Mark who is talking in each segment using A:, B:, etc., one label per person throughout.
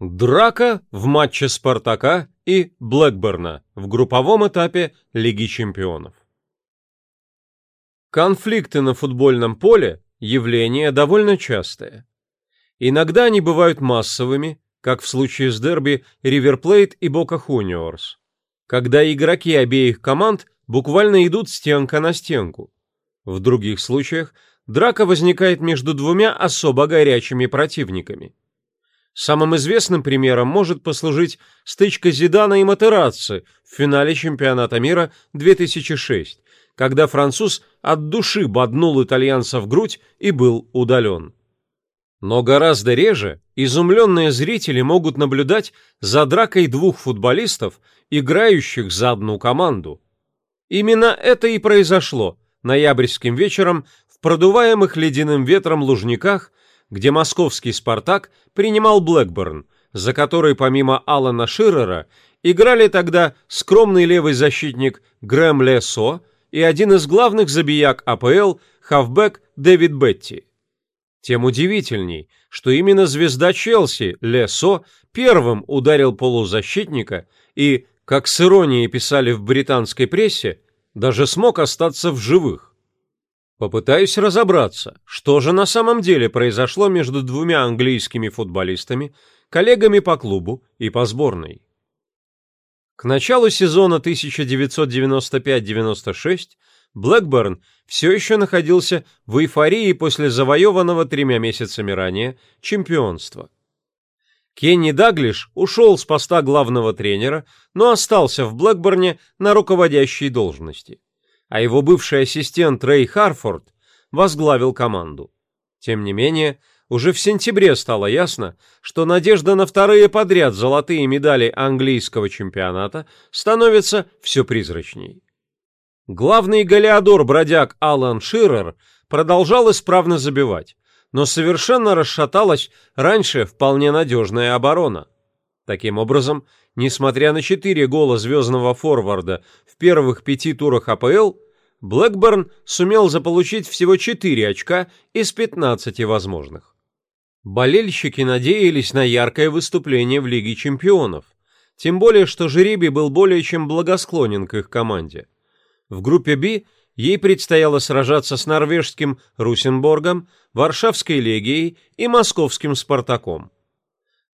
A: Драка в матче «Спартака» и «Блэкберна» в групповом этапе Лиги чемпионов. Конфликты на футбольном поле – явление довольно частое. Иногда они бывают массовыми, как в случае с дерби Риверплейт и Бока Хуниорс, когда игроки обеих команд буквально идут стенка на стенку. В других случаях драка возникает между двумя особо горячими противниками. Самым известным примером может послужить стычка Зидана и Матерацци в финале чемпионата мира 2006, когда француз от души боднул итальянца в грудь и был удален. Но гораздо реже изумленные зрители могут наблюдать за дракой двух футболистов, играющих за одну команду. Именно это и произошло ноябрьским вечером в продуваемых ледяным ветром лужниках где московский «Спартак» принимал Блэкберн, за который помимо Алана Ширера играли тогда скромный левый защитник Грэм Лесо и один из главных забияк АПЛ хавбек Дэвид Бетти. Тем удивительней, что именно звезда Челси Лесо первым ударил полузащитника и, как с иронией писали в британской прессе, даже смог остаться в живых. Попытаюсь разобраться, что же на самом деле произошло между двумя английскими футболистами, коллегами по клубу и по сборной. К началу сезона 1995-96 Блэкберн все еще находился в эйфории после завоеванного тремя месяцами ранее чемпионства. Кенни Даглиш ушел с поста главного тренера, но остался в Блэкберне на руководящей должности а его бывший ассистент Рэй Харфорд возглавил команду. Тем не менее, уже в сентябре стало ясно, что надежда на вторые подряд золотые медали английского чемпионата становится все призрачней. Главный голеадор-бродяг Алан Ширер продолжал исправно забивать, но совершенно расшаталась раньше вполне надежная оборона. Таким образом, несмотря на четыре гола звездного форварда в первых пяти турах АПЛ, Блэкберн сумел заполучить всего 4 очка из 15 возможных. Болельщики надеялись на яркое выступление в Лиге чемпионов, тем более что Жеребий был более чем благосклонен к их команде. В группе «Б» ей предстояло сражаться с норвежским Русенборгом, Варшавской легией и московским «Спартаком».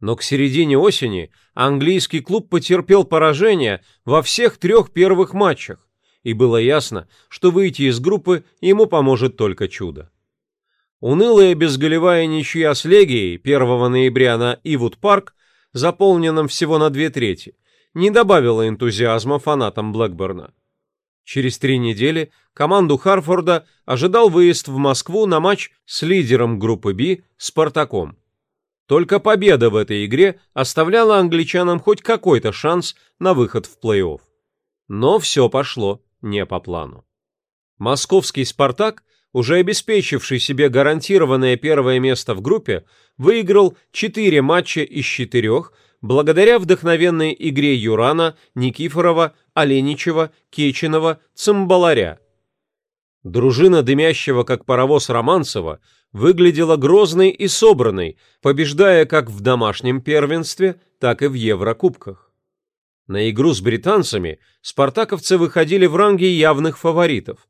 A: Но к середине осени английский клуб потерпел поражение во всех трех первых матчах, и было ясно, что выйти из группы ему поможет только чудо. Унылая безголевая ничья с Легией 1 ноября на Ивуд-парк, заполненном всего на две трети, не добавила энтузиазма фанатам Блэкберна. Через три недели команду Харфорда ожидал выезд в Москву на матч с лидером группы «Б» «Спартаком». Только победа в этой игре оставляла англичанам хоть какой-то шанс на выход в плей-офф. Но все пошло не по плану. Московский «Спартак», уже обеспечивший себе гарантированное первое место в группе, выиграл 4 матча из 4 благодаря вдохновенной игре Юрана, Никифорова, Оленичева, Кеченова, Цимбаларя. Дружина дымящего как паровоз Романцева выглядела грозной и собранной, побеждая как в домашнем первенстве, так и в Еврокубках. На игру с британцами спартаковцы выходили в ранге явных фаворитов,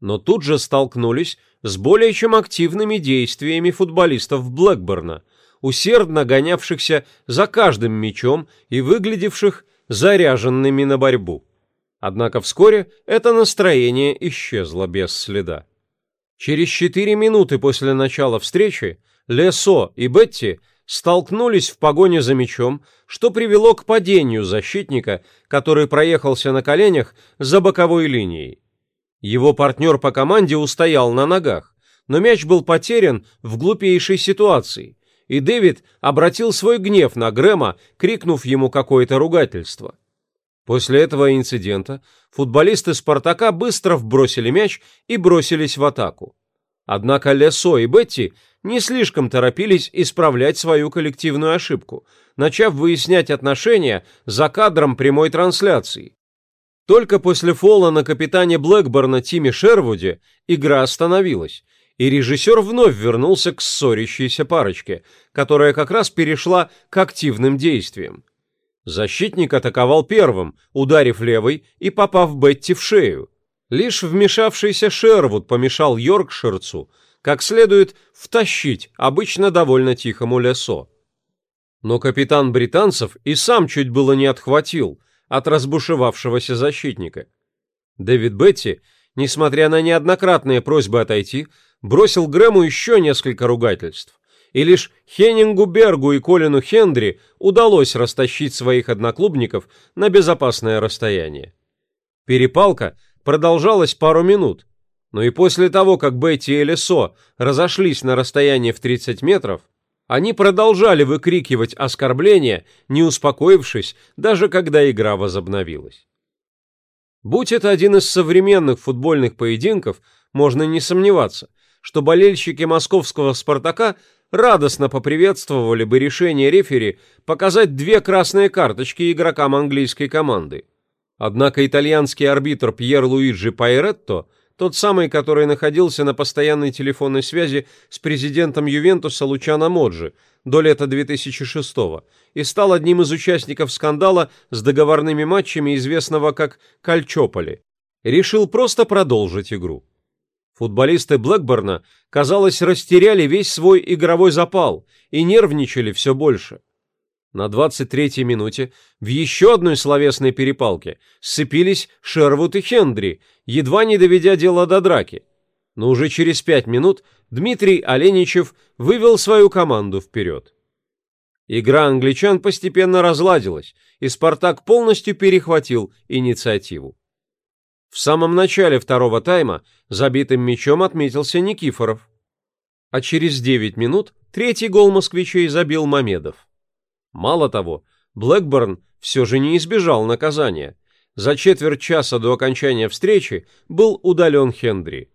A: но тут же столкнулись с более чем активными действиями футболистов Блэкберна, усердно гонявшихся за каждым мячом и выглядевших заряженными на борьбу. Однако вскоре это настроение исчезло без следа. Через четыре минуты после начала встречи Лесо и Бетти столкнулись в погоне за мячом, что привело к падению защитника, который проехался на коленях за боковой линией. Его партнер по команде устоял на ногах, но мяч был потерян в глупейшей ситуации, и Дэвид обратил свой гнев на Грэма, крикнув ему какое-то ругательство. После этого инцидента футболисты «Спартака» быстро вбросили мяч и бросились в атаку. Однако Лесо и Бетти не слишком торопились исправлять свою коллективную ошибку, начав выяснять отношения за кадром прямой трансляции. Только после фола на капитане Блэкборна Тиме Шервуде игра остановилась, и режиссер вновь вернулся к ссорящейся парочке, которая как раз перешла к активным действиям. Защитник атаковал первым, ударив левой и попав Бетти в шею. Лишь вмешавшийся Шервуд помешал Йоркширцу как следует втащить обычно довольно тихому лесо. Но капитан британцев и сам чуть было не отхватил от разбушевавшегося защитника. Дэвид Бетти, несмотря на неоднократные просьбы отойти, бросил Грэму еще несколько ругательств и лишь Хеннингу Бергу и Колину Хендри удалось растащить своих одноклубников на безопасное расстояние. Перепалка продолжалась пару минут, но и после того, как Бетти и Лесо разошлись на расстоянии в 30 метров, они продолжали выкрикивать оскорбления, не успокоившись, даже когда игра возобновилась. Будь это один из современных футбольных поединков, можно не сомневаться, что болельщики московского «Спартака» радостно поприветствовали бы решение рефери показать две красные карточки игрокам английской команды. Однако итальянский арбитр Пьер Луиджи Пайретто, тот самый, который находился на постоянной телефонной связи с президентом Ювентуса Лучано Моджи до лета 2006 и стал одним из участников скандала с договорными матчами, известного как Кальчополи, решил просто продолжить игру. Футболисты Блэкборна, казалось, растеряли весь свой игровой запал и нервничали все больше. На 23-й минуте в еще одной словесной перепалке сцепились Шервуд и Хендри, едва не доведя дело до драки. Но уже через пять минут Дмитрий Оленичев вывел свою команду вперед. Игра англичан постепенно разладилась, и «Спартак» полностью перехватил инициативу. В самом начале второго тайма забитым мячом отметился Никифоров. А через 9 минут третий гол москвичей забил Мамедов. Мало того, Блэкборн все же не избежал наказания. За четверть часа до окончания встречи был удален Хендри.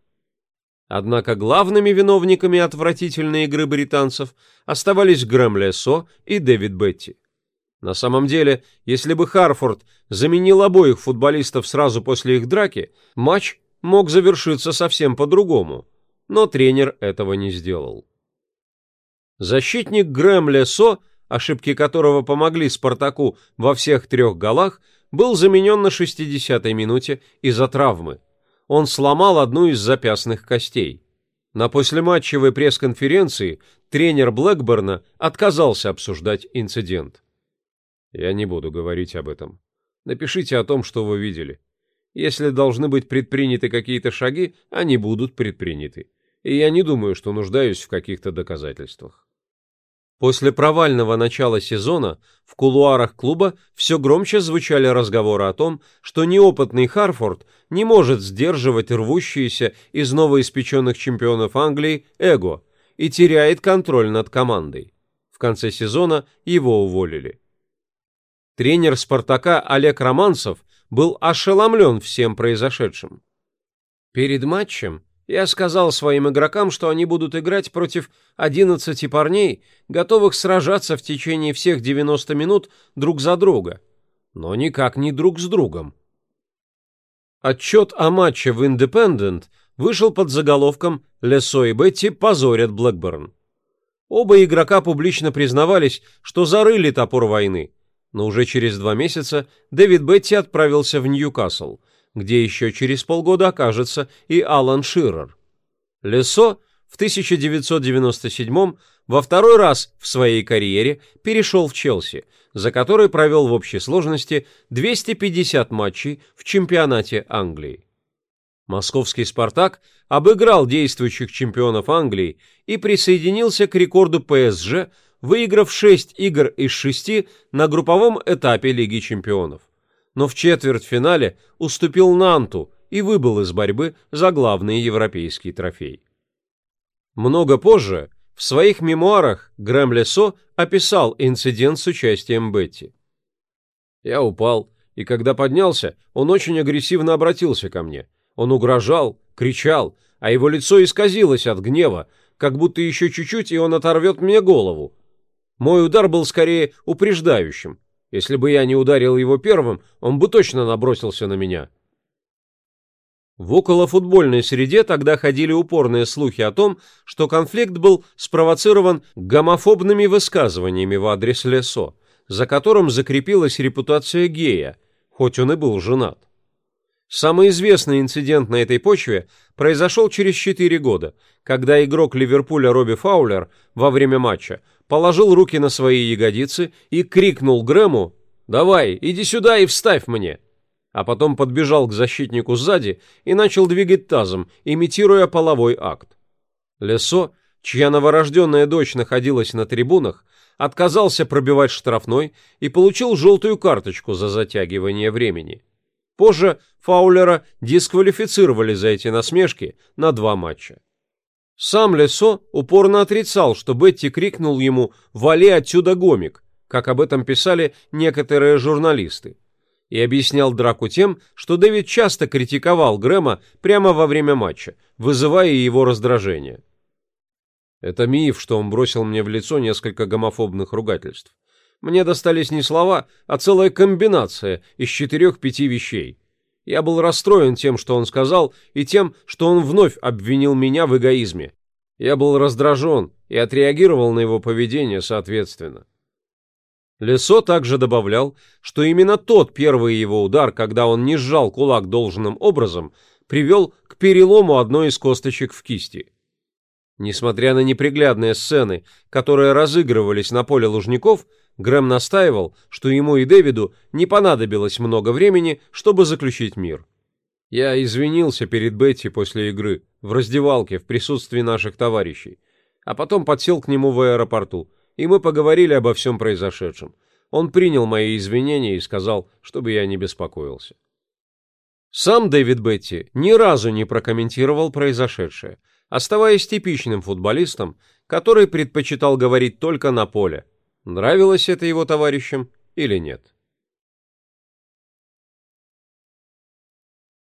A: Однако главными виновниками отвратительной игры британцев оставались Грэм Лесо и Дэвид Бетти. На самом деле, если бы Харфорд заменил обоих футболистов сразу после их драки, матч мог завершиться совсем по-другому, но тренер этого не сделал. Защитник Грэм Лесо, ошибки которого помогли Спартаку во всех трех голах, был заменен на 60-й минуте из-за травмы. Он сломал одну из запястных костей. На послематчевой пресс-конференции тренер Блэкберна отказался обсуждать инцидент. Я не буду говорить об этом. Напишите о том, что вы видели. Если должны быть предприняты какие-то шаги, они будут предприняты. И я не думаю, что нуждаюсь в каких-то доказательствах. После провального начала сезона в кулуарах клуба все громче звучали разговоры о том, что неопытный Харфорд не может сдерживать рвущиеся из новоиспеченных чемпионов Англии эго и теряет контроль над командой. В конце сезона его уволили. Тренер «Спартака» Олег Романцев был ошеломлен всем произошедшим. Перед матчем я сказал своим игрокам, что они будут играть против 11 парней, готовых сражаться в течение всех 90 минут друг за друга, но никак не друг с другом. Отчет о матче в «Индепендент» вышел под заголовком «Лесо и Бетти позорят Блэкберн». Оба игрока публично признавались, что зарыли топор войны, но уже через два месяца Дэвид Бетти отправился в Ньюкасл, где еще через полгода окажется и Алан Ширер. Лесо в 1997 во второй раз в своей карьере перешел в Челси, за который провел в общей сложности 250 матчей в чемпионате Англии. Московский «Спартак» обыграл действующих чемпионов Англии и присоединился к рекорду ПСЖ – выиграв 6 игр из 6 на групповом этапе Лиги чемпионов. Но в четвертьфинале уступил Нанту и выбыл из борьбы за главный европейский трофей. Много позже в своих мемуарах Грэм Лесо описал инцидент с участием Бетти. Я упал, и когда поднялся, он очень агрессивно обратился ко мне. Он угрожал, кричал, а его лицо исказилось от гнева, как будто еще чуть-чуть, и он оторвет мне голову. Мой удар был скорее упреждающим. Если бы я не ударил его первым, он бы точно набросился на меня. В околофутбольной среде тогда ходили упорные слухи о том, что конфликт был спровоцирован гомофобными высказываниями в адрес Лесо, за которым закрепилась репутация гея, хоть он и был женат. Самый известный инцидент на этой почве произошел через 4 года, когда игрок Ливерпуля Робби Фаулер во время матча положил руки на свои ягодицы и крикнул Грэму «Давай, иди сюда и вставь мне!» а потом подбежал к защитнику сзади и начал двигать тазом, имитируя половой акт. Лесо, чья новорожденная дочь находилась на трибунах, отказался пробивать штрафной и получил желтую карточку за затягивание времени. Позже Фаулера дисквалифицировали за эти насмешки на два матча. Сам Лесо упорно отрицал, что Бетти крикнул ему «Вали отсюда, гомик», как об этом писали некоторые журналисты и объяснял драку тем, что Дэвид часто критиковал Грэма прямо во время матча, вызывая его раздражение. Это миф, что он бросил мне в лицо несколько гомофобных ругательств. Мне достались не слова, а целая комбинация из четырех-пяти вещей. Я был расстроен тем, что он сказал, и тем, что он вновь обвинил меня в эгоизме. Я был раздражен и отреагировал на его поведение соответственно. Лесо также добавлял, что именно тот первый его удар, когда он не сжал кулак должным образом, привел к перелому одной из косточек в кисти. Несмотря на неприглядные сцены, которые разыгрывались на поле Лужников, Грэм настаивал, что ему и Дэвиду не понадобилось много времени, чтобы заключить мир. Я извинился перед Бетти после игры, в раздевалке, в присутствии наших товарищей, а потом подсел к нему в аэропорту, и мы поговорили обо всем произошедшем. Он принял мои извинения и сказал, чтобы я не беспокоился. Сам Дэвид Бетти ни разу не прокомментировал произошедшее, оставаясь типичным футболистом, который предпочитал говорить только на поле, нравилось это его товарищам или нет.